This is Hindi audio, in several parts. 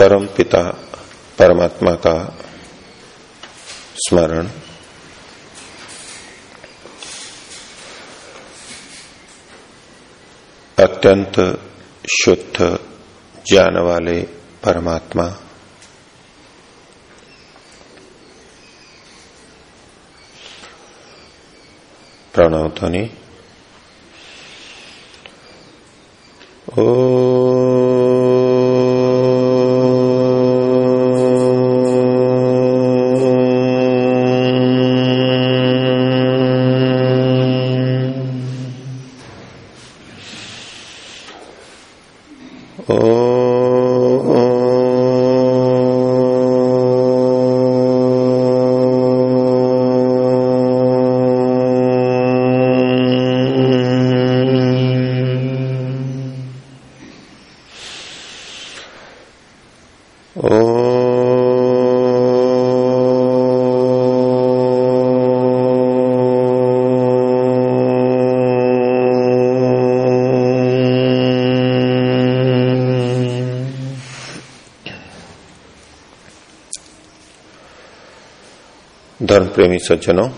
परम पिता परमात्मा का स्मरण। अत्यंत शुद्ध ज्ञान वाले परमात्मा। प्रणव ध्वनि। ओ प्रेमी सज्जनों,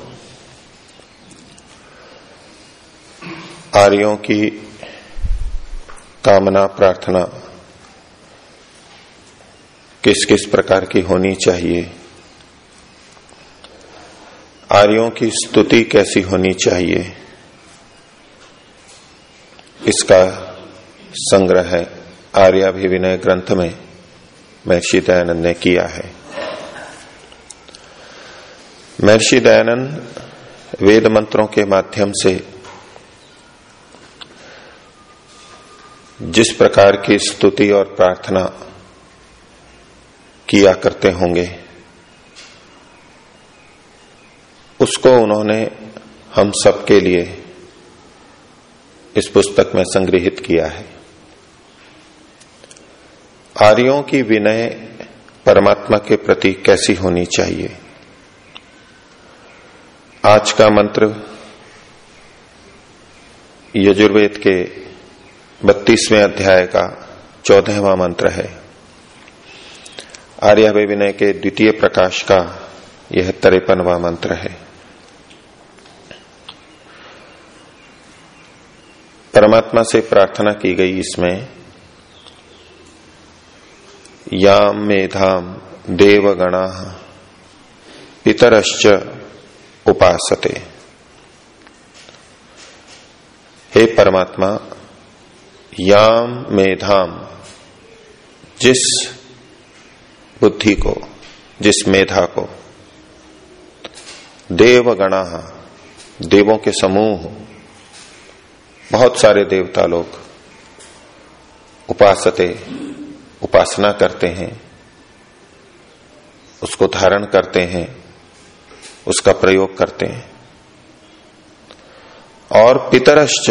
आर्यों की कामना, प्रार्थना किस किस प्रकार की होनी चाहिए? आर्यों की स्तुति कैसी होनी चाहिए? इसका संग्रह आर्याभिविनय ग्रंथ में महर्षि दयानंद ने किया है। महर्षि दयानंद वेद मंत्रों के माध्यम से जिस प्रकार की स्तुति और प्रार्थना किया करते होंगे, उसको उन्होंने हम सबके लिए इस पुस्तक में संग्रहित किया है। आर्यों की विनय परमात्मा के प्रति कैसी होनी चाहिए? आज का मंत्र यजुर्वेद के बत्तीसवें अध्याय का चौदहवा मंत्र है। आर्य विनय के द्वितीय प्रकाश का यह तिरपनवा मंत्र है। परमात्मा से प्रार्थना की गई इसमें, याम मेधाम देवगणा पितरश्च उपासते। हे परमात्मा, याम मेधाम, जिस बुद्धि को, जिस मेधा को, देवगणा, देवों के समूह, बहुत सारे देवता लोग उपासते, उपासना करते हैं, उसको धारण करते हैं। उसका प्रयोग करते हैं। और पितरश्च,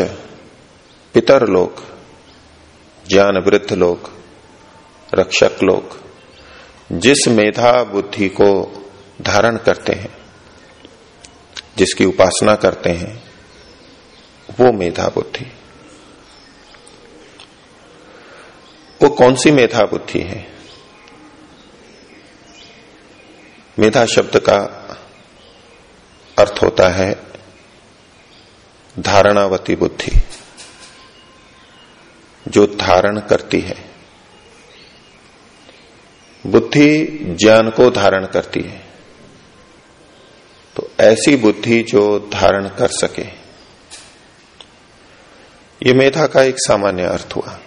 पितर लोग ज्ञान वृद्ध लोग रक्षक लोग जिस मेधा बुद्धि को धारण करते हैं, जिसकी उपासना करते हैं, वो मेधा बुद्धि। वो कौन सी मेधा बुद्धि है? मेधा शब्द का अर्थ होता है धारणावती बुद्धि। जो धारण करती है। बुद्धि ज्ञान को धारण करती है। तो ऐसी बुद्धि जो धारण कर सके। ये मेधा का एक सामान्य अर्थ हुआ।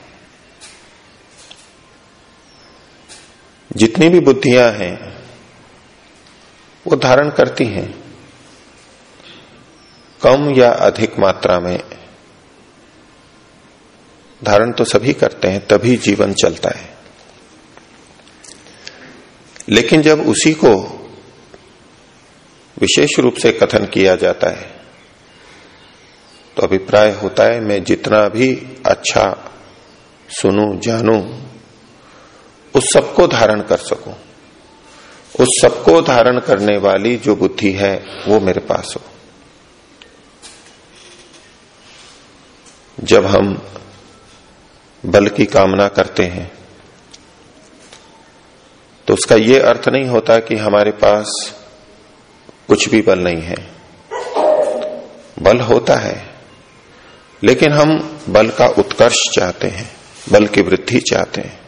जितनी भी बुद्धियाँ हैं, वो धारण करती हैं। कम या अधिक मात्रा में धारण तो सभी करते हैं, तभी जीवन चलता है। लेकिन जब उसी को विशेष रूप से कथन किया जाता है तो अभिप्राय होता है, मैं जितना भी अच्छा सुनू, जानू, उस सबको धारण कर सकूँ। उस सबको धारण करने वाली जो बुद्धि है, वो मेरे पास हो। जब हम बल की कामना करते हैं तो उसका यह अर्थ नहीं होता कि हमारे पास कुछ भी बल नहीं है। बल होता है, लेकिन हम बल का उत्कर्ष चाहते हैं, बल की वृद्धि चाहते हैं,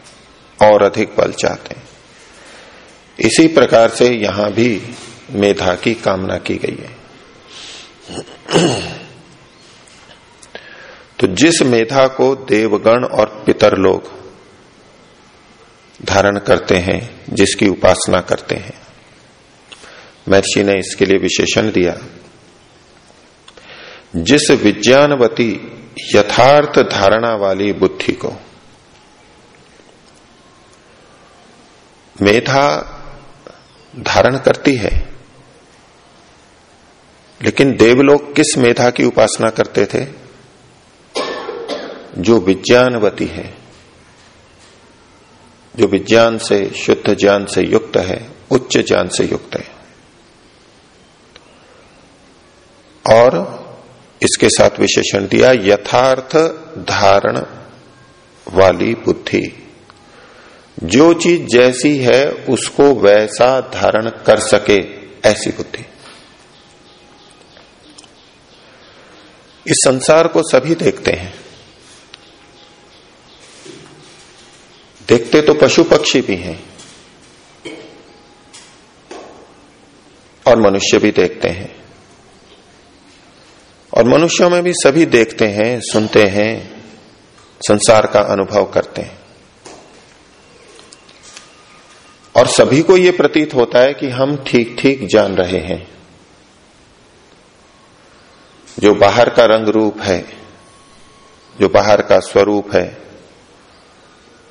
और अधिक बल चाहते हैं। इसी प्रकार से यहाँ भी मेधा की कामना की गई है। तो जिस मेधा को देवगण और पितर लोग धारण करते हैं, जिसकी उपासना करते हैं। महर्षि ने इसके लिए विशेषण दिया। जिस विज्ञानवती यथार्थ धारणा वाली बुद्धि को मेधा धारण करती है, लेकिन देवलोग किस मेधा की उपासना करते थे? जो विज्ञानवती है, जो विज्ञान से शुद्ध ज्ञान से युक्त है, उच्च ज्ञान से युक्त है। और इसके साथ विशेषण दिया, यथार्थ धारण वाली बुद्धि। जो चीज़ जैसी है, उसको वैसा धारण कर सके ऐसी बुद्धि। इस संसार को सभी देखते हैं। देखते तो पशु पक्षी भी हैं और मनुष्य भी देखते हैं और मनुष्यों में भी सभी देखते हैं, सुनते हैं, संसार का अनुभव करते हैं। और सभी को यह प्रतीत होता है कि हम ठीक ठीक जान रहे हैं। जो बाहर का रंग रूप है, जो बाहर का स्वरूप है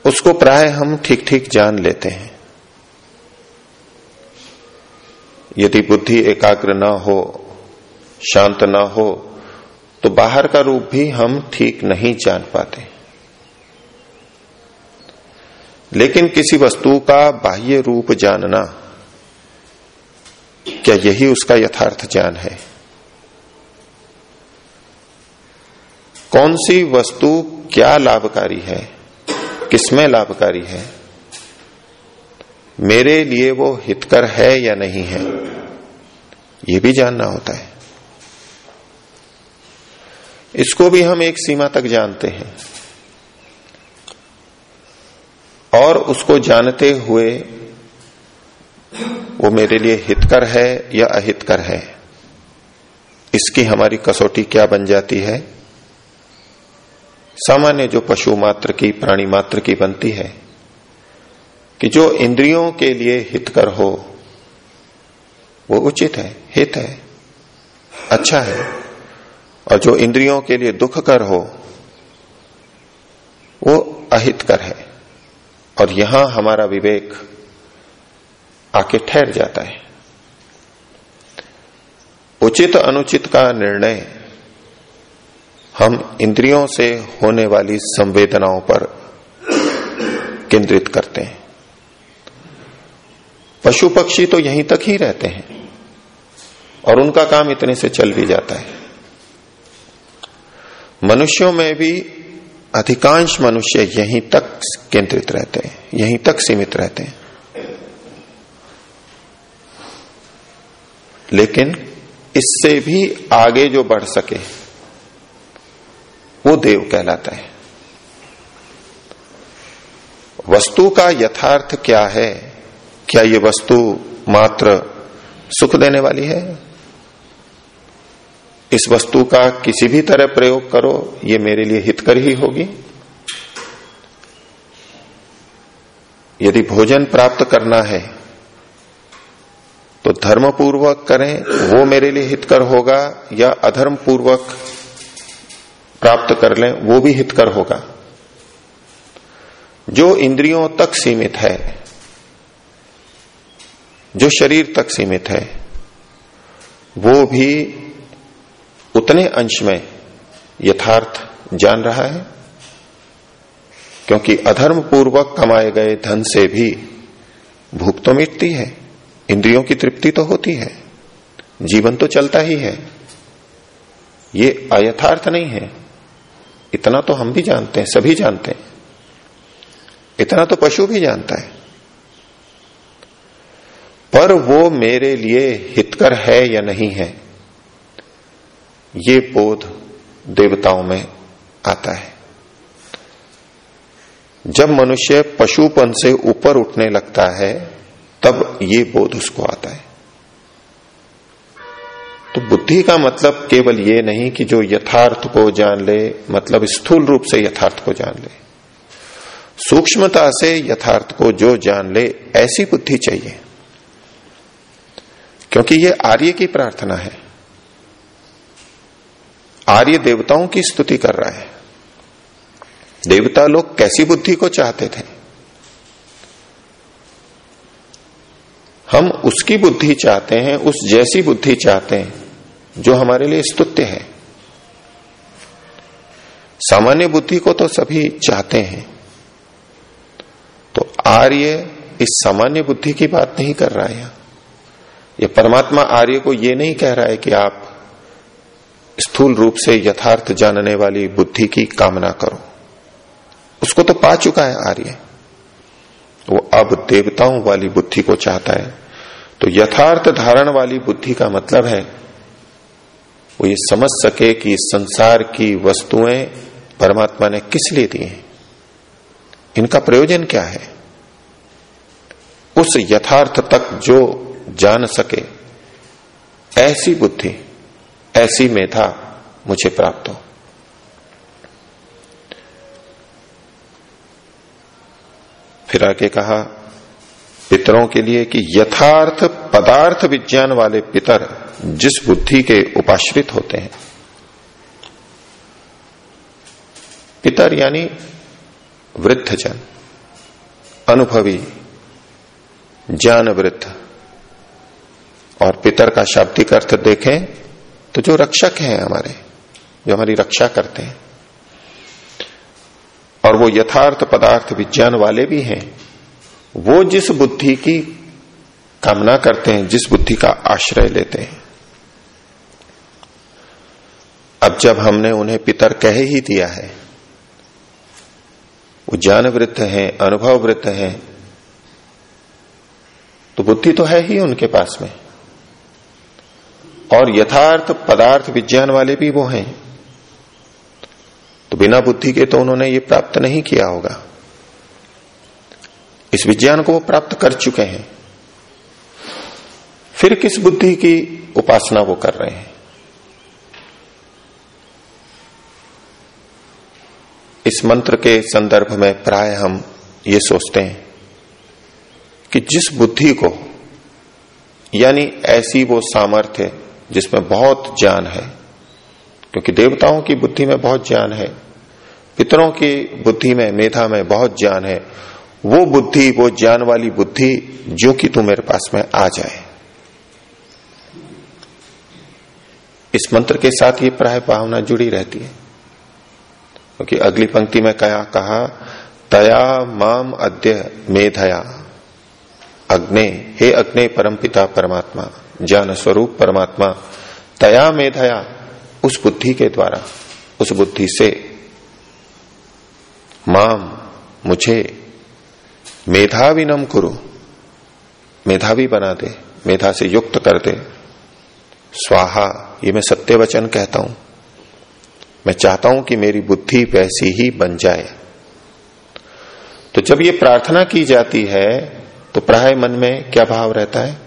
उसको प्राय हम ठीक ठीक जान लेते हैं। यदि बुद्धि एकाग्र न हो, शांत न हो तो बाहर का रूप भी हम ठीक नहीं जान पाते। लेकिन किसी वस्तु का बाह्य रूप जानना, क्या यही उसका यथार्थ ज्ञान है? कौन सी वस्तु क्या लाभकारी है? किसमें लाभकारी है? मेरे लिए वो हितकर है या नहीं है? ये भी जानना होता है। इसको भी हम एक सीमा तक जानते हैं। और उसको जानते हुए वो मेरे लिए हितकर है या अहितकर है? इसकी हमारी कसौटी क्या बन जाती है? सामान्य जो पशु मात्र की, प्राणी मात्र की बनती है, कि जो इंद्रियों के लिए हितकर हो, वो उचित है, हित है अच्छा है, और जो इंद्रियों के लिए दुखकर हो, वो अहितकर है, और यहाँ हमारा विवेक आके ठहर जाता है। उचित अनुचित का निर्णय हम इंद्रियों से होने वाली संवेदनाओं पर केंद्रित करते हैं। पशु पक्षी तो यहीं तक ही रहते हैं और उनका काम इतने से चल भी जाता है। मनुष्यों में भी अधिकांश मनुष्य यहीं तक केंद्रित रहते हैं, यहीं तक सीमित रहते हैं। लेकिन इससे भी आगे जो बढ़ सके वो देव कहलाता है। वस्तु का यथार्थ क्या है? क्या ये वस्तु मात्र सुख देने वाली है? इस वस्तु का किसी भी तरह प्रयोग करो, ये मेरे लिए हितकर ही होगी। यदि भोजन प्राप्त करना है तो धर्म पूर्वक करें, वो मेरे लिए हितकर होगा या अधर्म पूर्वक प्राप्त कर लें, वो भी हितकर होगा। जो इंद्रियों तक सीमित है, जो शरीर तक सीमित है, वो भी उतने अंश में यथार्थ जान रहा है, क्योंकि अधर्म पूर्वक कमाए गए धन से भी भूख तो मिटती है, इंद्रियों की तृप्ति तो होती है, जीवन तो चलता ही है। ये अयथार्थ नहीं है। इतना तो हम भी जानते हैं, सभी जानते हैं। इतना तो पशु भी जानता है। पर वो मेरे लिए हितकर है या नहीं है, ये बोध देवताओं में आता है। जब मनुष्य पशुपन से ऊपर उठने लगता है, तब ये बोध उसको आता है। तो बुद्धि का मतलब केवल ये नहीं कि जो यथार्थ को जान ले मतलब स्थूल रूप से यथार्थ को जान ले। सूक्ष्मता से यथार्थ को जो जान ले, ऐसी बुद्धि चाहिए। क्योंकि ये आर्य की प्रार्थना है। आर्य देवताओं की स्तुति कर रहा है। देवता लोग कैसी बुद्धि को चाहते थे? हम उसकी बुद्धि चाहते हैं, उस जैसी बुद्धि चाहते हैं। जो हमारे लिए स्तुत्य है। सामान्य बुद्धि को तो सभी चाहते हैं। तो आर्य इस सामान्य बुद्धि की बात नहीं कर रहा है। ये परमात्मा आर्य को ये नहीं कह रहा है कि आप स्थूल रूप से यथार्थ जानने वाली बुद्धि की कामना करो। उसको तो पा चुका है आर्य। वो अब देवताओं वाली बुद्धि को चाहता है। तो यथार्थ धारण वाली बुद्धि का मतलब है वो ये समझ सके कि संसार की वस्तुएँ परमात्मा ने किस लिए दी हैं? इनका प्रयोजन क्या है? उस यथार्थ तक जो जान सके, ऐसी बुद्धि, ऐसी मेधा मुझे प्राप्त हो। फिर आगे कहा, पितरों के लिए कि यथार्थ पदार्थ विज्ञान वाले पितर जिस बुद्धि के उपाश्रित होते हैं। पितर यानी वृद्धजन अनुभवी ज्ञान वृद्ध और पितर का शाब्दिक अर्थ देखें तो जो रक्षक हैं हमारे, जो हमारी रक्षा करते हैं, और वो यथार्थ पदार्थ विज्ञान वाले भी हैं, वो जिस बुद्धि की कामना करते हैं, जिस बुद्धि का आश्रय लेते हैं अब जब हमने उन्हें पितर कह ही दिया है, वो ज्ञान वृत्त है अनुभव वृत्त है तो बुद्धि तो है ही उनके पास में। और यथार्थ पदार्थ विज्ञान वाले भी वो हैं। तो बिना बुद्धि के तो उन्होंने ये प्राप्त नहीं किया होगा। इस विज्ञान को वो प्राप्त कर चुके हैं। फिर किस बुद्धि की उपासना वो कर रहे हैं? इस मंत्र के संदर्भ में प्राय हम ये सोचते हैं कि जिस बुद्धि को, यानी ऐसी वो सामर्थ्य जिसमें बहुत ज्ञान है, क्योंकि देवताओं की बुद्धि में बहुत ज्ञान है, पितरों की बुद्धि में, मेधा में बहुत ज्ञान है, वो बुद्धि, वो ज्ञान वाली बुद्धि जो कि तू मेरे पास में आ जाए। इस मंत्र के साथ ये प्राय भावना जुड़ी रहती है। क्योंकि अगली पंक्ति में कहा कहा, तया माम अद्य मेधया। अग्ने, हे अग्ने परमपिता परमात्मा, ज्ञान स्वरूप परमात्मा, तया मेधया, उस बुद्धि के द्वारा, उस बुद्धि से। माम, मुझे, मेधाविनम कुरु। मेधावी बना दे, मेधा से युक्त कर दे। स्वाहा, ये मैं सत्य वचन कहता हूँ। मैं चाहता हूँ कि मेरी बुद्धि वैसी ही बन जाए। तो जब ये प्रार्थना की जाती है तो प्राय मन में क्या भाव रहता है?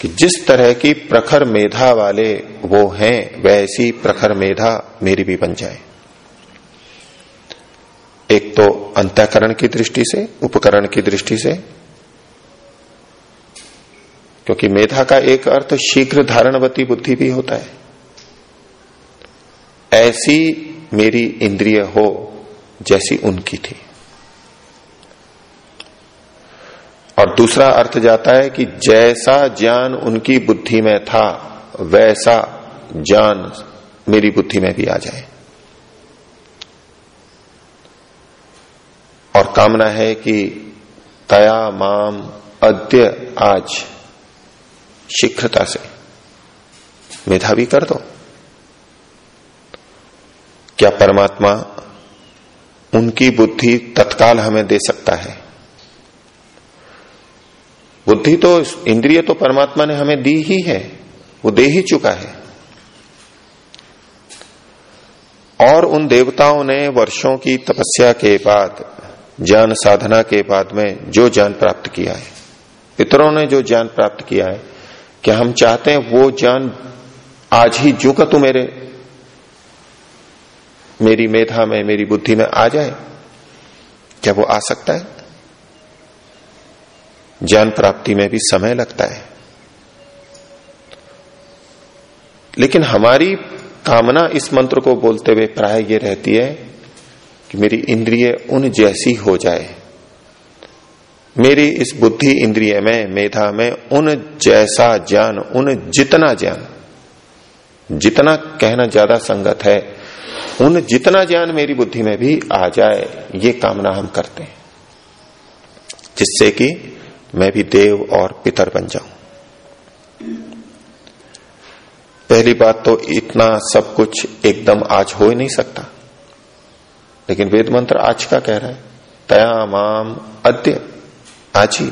कि जिस तरह की प्रखर मेधा वाले वो हैं, वैसी प्रखर मेधा मेरी भी बन जाए। एक तो अंतकरण की दृष्टि से, उपकरण की दृष्टि से, क्योंकि मेधा का एक अर्थ शीघ्र धारणवती बुद्धि भी होता है। ऐसी मेरी इंद्रिय हो जैसी उनकी थी। और दूसरा अर्थ जाता है कि जैसा ज्ञान उनकी बुद्धि में था, वैसा ज्ञान मेरी बुद्धि में भी आ जाए। और कामना है कि तया माम अद्य आज शीघ्रता से मेधावी कर दो। क्या परमात्मा उनकी बुद्धि तत्काल हमें दे सकता है? बुद्धि तो इंद्रिय तो परमात्मा ने हमें दी ही है, वो दे ही चुका है। और उन देवताओं ने वर्षों की तपस्या के बाद, ज्ञान साधना के बाद में जो ज्ञान प्राप्त किया है, पितरों ने जो ज्ञान प्राप्त किया है, क्या हम चाहते हैं वो ज्ञान आज ही जो का तू मेरे मेरी मेधा में, मेरी बुद्धि में आ जाए, क्या वो आ सकता है? ज्ञान प्राप्ति में भी समय लगता है। लेकिन हमारी कामना इस मंत्र को बोलते हुए प्राय ये रहती है कि मेरी इंद्रिय उन जैसी हो जाए। मेरी इस बुद्धि इंद्रिय में, मेधा में उन जैसा ज्ञान, उन जितना ज्ञान, जितना कहना ज़्यादा संगत है उन जितना ज्ञान मेरी बुद्धि में भी आ जाए, ये कामना हम करते हैं। जिससे कि मैं भी देव और पितर बन जाऊँ। पहली बात तो इतना सब कुछ एकदम आज हो ही नहीं सकता। लेकिन वेद मंत्र आज का कह रहा है तया माम अद्य, आज ही।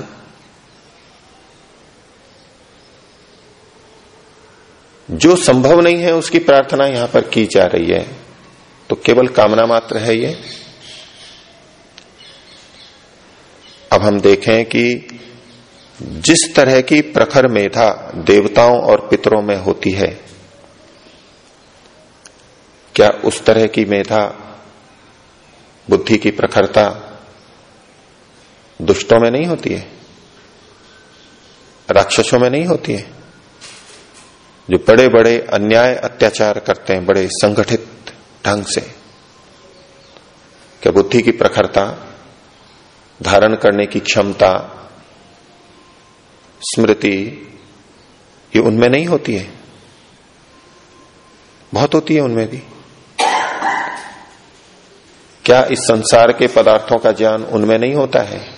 जो संभव नहीं है उसकी प्रार्थना यहाँ पर की जा रही है। तो केवल कामना मात्र है ये। अब हम देखें कि जिस तरह की प्रखर मेधा देवताओं और पितरों में होती है, क्या उस तरह की मेधा, बुद्धि की प्रखरता दुष्टों में नहीं होती है? राक्षसों में नहीं होती है? जो बड़े बड़े अन्याय अत्याचार करते हैं, बड़े संगठित ढंग से। क्या बुद्धि की प्रखरता, धारण करने की क्षमता, स्मृति, ये उनमें नहीं होती है? बहुत होती है उनमें भी। क्या इस संसार के पदार्थों का ज्ञान उनमें नहीं होता है?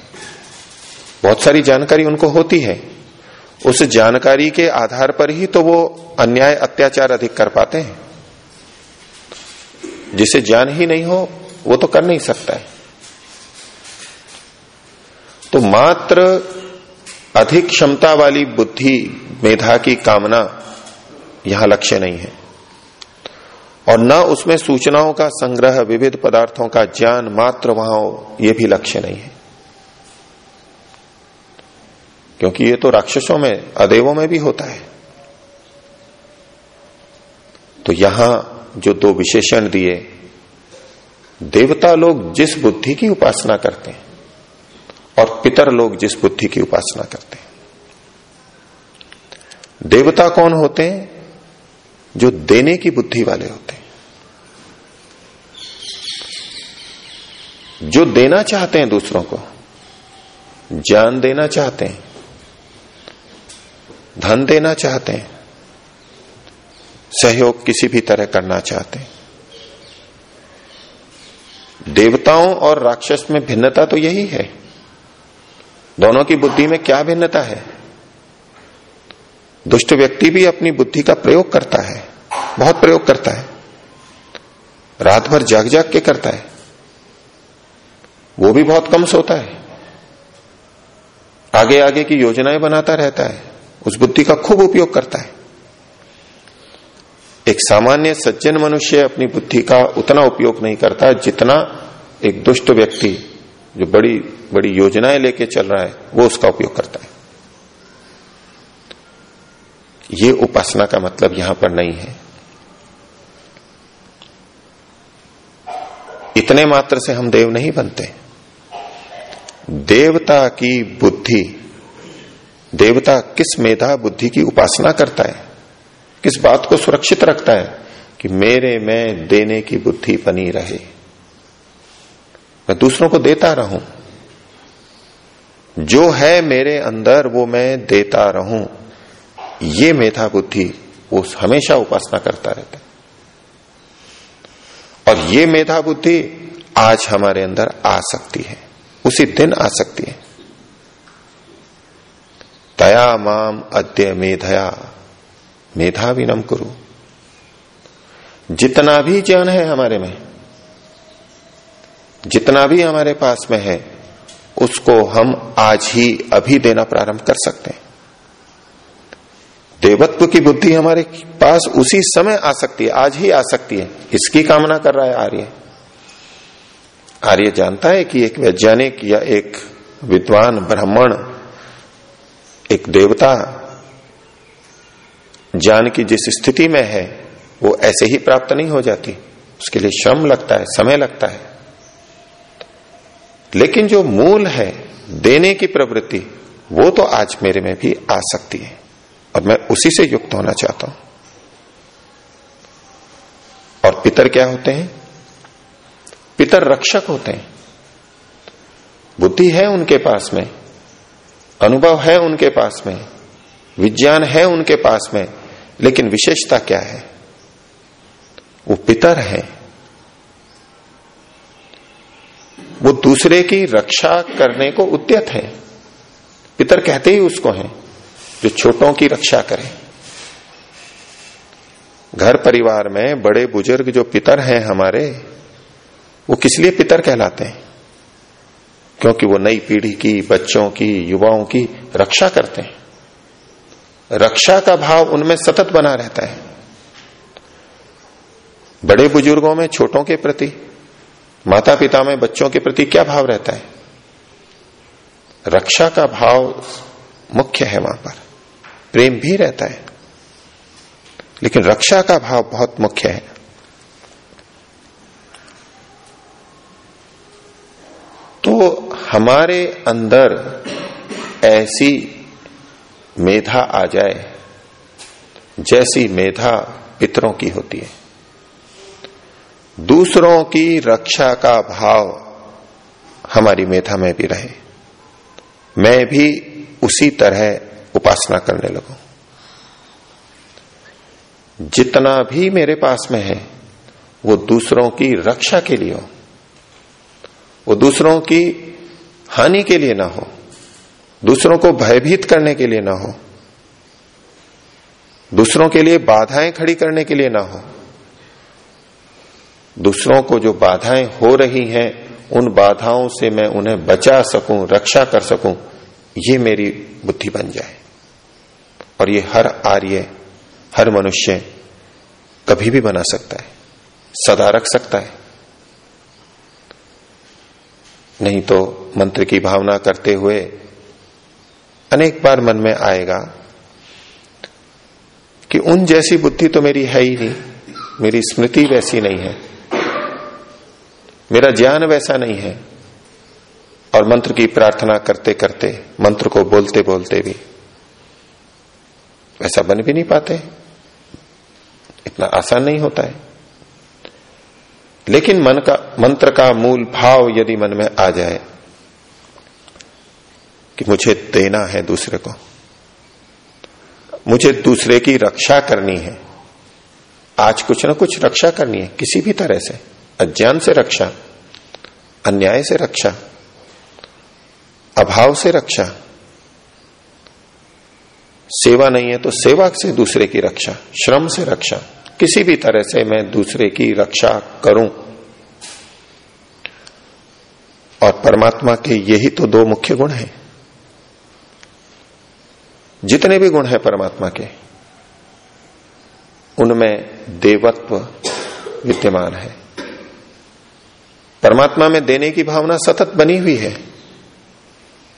बहुत सारी जानकारी उनको होती है। उस जानकारी के आधार पर ही तो वो अन्याय, अत्याचार अधिक कर पाते हैं। जिसे ज्ञान ही नहीं हो, वो तो कर नहीं सकता है। तो मात्र अधिक क्षमता वाली बुद्धि, मेधा की कामना यहाँ लक्ष्य नहीं है। और न उसमें सूचनाओं का संग्रह, विविध पदार्थों का ज्ञान मात्र वहाँ हो, ये भी लक्ष्य नहीं है। क्योंकि ये तो राक्षसों में, अदेवों में भी होता है। तो यहाँ जो दो विशेषण दिए, देवता लोग जिस बुद्धि की उपासना करते हैं और पितर लोग जिस बुद्धि की उपासना करते हैं। देवता कौन होते हैं? जो देने की बुद्धि वाले होते हैं। जो देना चाहते हैं दूसरों को, ज्ञान देना चाहते हैं, धन देना चाहते हैं सहयोग किसी भी तरह करना चाहते हैं। देवताओं और राक्षस में भिन्नता तो यही है। दोनों की बुद्धि में क्या भिन्नता है? दुष्ट व्यक्ति भी अपनी बुद्धि का प्रयोग करता है, बहुत प्रयोग करता है। रात भर जाग जाग के करता है। वो भी बहुत कम सोता है। आगे आगे की योजनाएँ बनाता रहता है। उस बुद्धि का खूब उपयोग करता है। एक सामान्य सज्जन मनुष्य अपनी बुद्धि का उतना उपयोग नहीं करता जितना एक दुष्ट व्यक्ति जो बड़ी बड़ी योजनाएँ लेके चल रहा है, वो उसका उपयोग करता है। ये उपासना का मतलब यहाँ पर नहीं है। इतने मात्र से हम देव नहीं बनते। देवता की बुद्धि, देवता किस मेधा बुद्धि की उपासना करता है? किस बात को सुरक्षित रखता है? कि मेरे में देने की बुद्धि बनी रहे। मैं दूसरों को देता रहूँ। जो है मेरे अंदर, वो मैं देता रहूँ। ये मेधा बुद्धि वो हमेशा उपासना करता रहता है। और ये मेधा बुद्धि आज हमारे अंदर आ सकती है। उसी दिन आ सकती है। तया माम अद्य मेधया। मेधा विनम करू। जितना भी ज्ञान है हमारे में, जितना भी हमारे पास में है, उसको हम आज ही अभी देना प्रारंभ कर सकते हैं। देवत्व की बुद्धि हमारे पास उसी समय आ सकती है, आज ही आ सकती है। इसकी कामना कर रहा है आर्य। आर्य जानता है कि एक वैज्ञानिक या एक विद्वान, ब्राह्मण, एक देवता ज्ञान की जिस स्थिति में है, वो ऐसे ही प्राप्त नहीं हो जाती। उसके लिए श्रम लगता है, समय लगता है। लेकिन जो मूल है, देने की प्रवृत्ति, वो तो आज मेरे में भी आ सकती है। और मैं उसी से युक्त होना चाहता हूँ। और पितर क्या होते हैं? पितर रक्षक होते हैं। बुद्धि है उनके पास में, अनुभव है उनके पास में, विज्ञान है उनके पास में लेकिन विशेषता क्या है? वो पितर है। वो दूसरे की रक्षा करने को उद्यत है। पितर कहते ही उसको हैं जो छोटों की रक्षा करें। घर परिवार में बड़े बुज़ुर्ग जो पितर हैं हमारे, वो किस लिए पितर कहलाते हैं? क्योंकि वो नई पीढ़ी की, बच्चों की, युवाओं की रक्षा करते हैं। रक्षा का भाव उनमें सतत बना रहता है। बड़े बुज़ुर्गों में, छोटों के प्रति माता पिता में, बच्चों के प्रति क्या भाव रहता है? रक्षा का भाव मुख्य है वहाँ पर। प्रेम भी रहता है। लेकिन रक्षा का भाव बहुत मुख्य है। तो हमारे अंदर ऐसी मेधा आ जाए, जैसी मेधा पितरों की होती है। दूसरों की रक्षा का भाव हमारी मेधा में भी रहे। मैं भी उसी तरह उपासना करने लगू। जितना भी मेरे पास में है, वो दूसरों की रक्षा के लिए हो। वो दूसरों की हानि के लिए ना हो। दूसरों को भयभीत करने के लिए ना हो। दूसरों के लिए बाधाएँ खड़ी करने के लिए ना हो। दूसरों को जो बाधाएँ हो रही हैं, उन बाधाओं से मैं उन्हें बचा सकूँ, रक्षा कर सकूँ, ये मेरी बुद्धि बन जाए। और ये हर आर्य, हर मनुष्य कभी भी बना सकता है, सदा रख सकता है। नहीं तो मंत्र की भावना करते हुए अनेक बार मन में आएगा कि उन जैसी बुद्धि तो मेरी है ही नहीं, मेरी स्मृति वैसी नहीं है, मेरा ज्ञान वैसा नहीं है। और मंत्र की प्रार्थना करते करते, मंत्र को बोलते बोलते भी वैसा बन भी नहीं पाते। इतना आसान नहीं होता है। लेकिन मन का, मंत्र का मूल भाव यदि मन में आ जाए कि मुझे देना है दूसरे को। मुझे दूसरे की रक्षा करनी है। आज कुछ ना कुछ रक्षा करनी है, किसी भी तरह से। अज्ञान से रक्षा, अन्याय से रक्षा, अभाव से रक्षा। सेवा नहीं है तो सेवा से दूसरे की रक्षा, श्रम से रक्षा। किसी भी तरह से मैं दूसरे की रक्षा करूँ। और परमात्मा के यही तो दो मुख्य गुण हैं। जितने भी गुण हैं परमात्मा के, उनमें देवत्व विद्यमान है। परमात्मा में देने की भावना सतत बनी हुई है।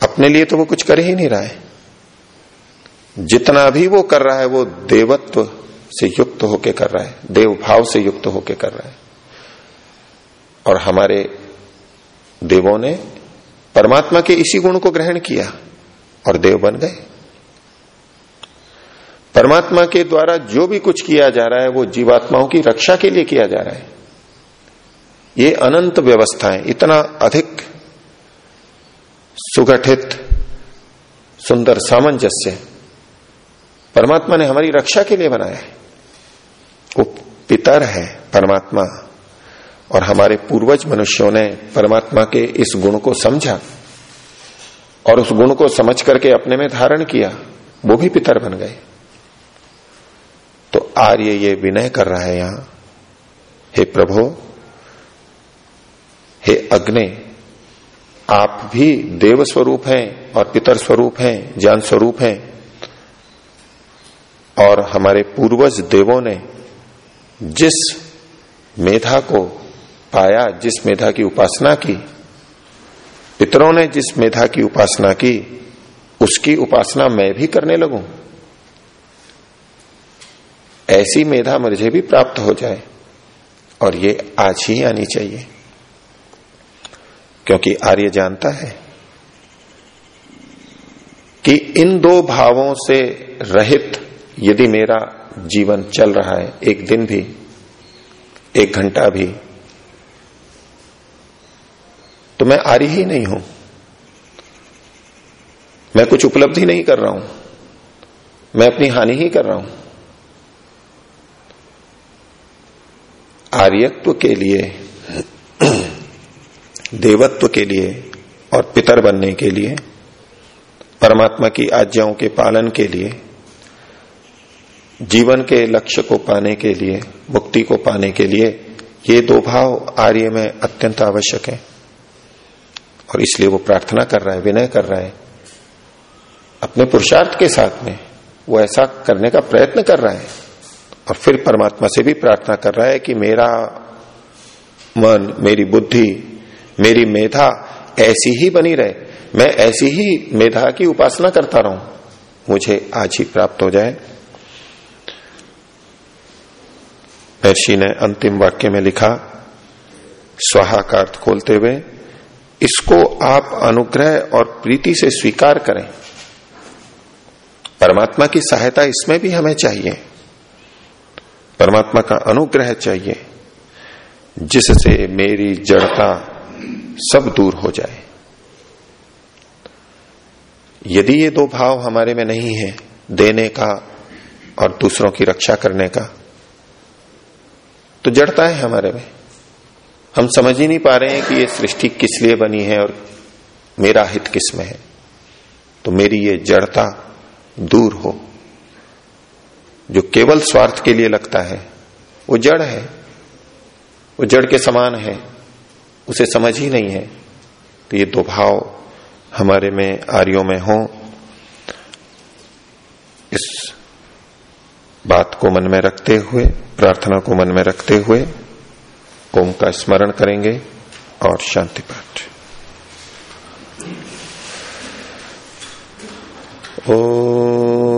अपने लिए तो वो कुछ कर ही नहीं रहा है। जितना भी वो कर रहा है, वो देवत्व से युक्त होके कर रहा है देव भाव से युक्त होके कर रहा है। और हमारे देवों ने परमात्मा के इसी गुण को ग्रहण किया और देव बन गए। परमात्मा के द्वारा जो भी कुछ किया जा रहा है, वो जीवात्माओं की रक्षा के लिए किया जा रहा है। ये अनंत व्यवस्था है इतना अधिक सुगठित, सुंदर, सामंजस्य परमात्मा ने हमारी रक्षा के लिए बनाया है। वो पितर है परमात्मा और हमारे पूर्वज मनुष्यों ने परमात्मा के इस गुण को समझा और उस गुण को समझ करके अपने में धारण किया, वो भी पितर बन गए। तो आर्य ये विनय कर रहा है यहाँ। हे प्रभु, हे अग्नि, आप भी देव स्वरूप हैं और पितर स्वरूप हैं ज्ञान स्वरूप हैं। और हमारे पूर्वज देवों ने जिस मेधा को पाया, जिस मेधा की उपासना की, पितरों ने जिस मेधा की उपासना की, उसकी उपासना मैं भी करने लगूं। ऐसी मेधा मुझे भी प्राप्त हो जाए। और ये आज ही आनी चाहिए। क्योंकि आर्य जानता है कि इन दो भावों से रहित यदि मेरा जीवन चल रहा है, एक दिन भी, एक घंटा भी तो मैं आर्य ही नहीं हूँ। मैं कुछ उपलब्धि नहीं कर रहा हूँ। मैं अपनी हानि ही कर रहा हूँ। आर्यत्व के लिए, देवत्व के लिए और पितर बनने के लिए, परमात्मा की आज्ञाओं के पालन के लिए, जीवन के लक्ष्य को पाने के लिए, मुक्ति को पाने के लिए, ये दो भाव आर्य में अत्यंत आवश्यक है। और इसलिए वो प्रार्थना कर रहा है, विनय कर रहा है। अपने पुरुषार्थ के साथ में वो ऐसा करने का प्रयत्न कर रहा है। और फिर परमात्मा से भी प्रार्थना कर रहा है कि मेरा मन, मेरी बुद्धि, मेरी मेधा ऐसी ही बनी रहे। मैं ऐसी ही मेधा की उपासना करता रहूँ। मुझे आज ही प्राप्त हो जाए। महर्षि ने अंतिम वाक्य में लिखा, स्वाहा का अर्थ खोलते हुए, इसको आप अनुग्रह और प्रीति से स्वीकार करें। परमात्मा की सहायता इसमें भी हमें चाहिए। परमात्मा का अनुग्रह चाहिए, जिससे मेरी जड़ता सब दूर हो जाए। यदि ये दो भाव हमारे में नहीं है, देने का और दूसरों की रक्षा करने का तो जड़ता है हमारे में। हम समझ ही नहीं पा रहे हैं कि ये सृष्टि किस लिए बनी है और मेरा हित किसमें है। तो मेरी ये जड़ता दूर हो। जो केवल स्वार्थ के लिए लगता है, वो जड़ है, वो जड़ के समान है, उसे समझ ही नहीं है। तो ये दो भाव हमारे में, आर्यों में हो, इस बात को मन में रखते हुए, प्रार्थना को मन में रखते हुए, ओम का स्मरण करेंगे और शांति पाठ। ओ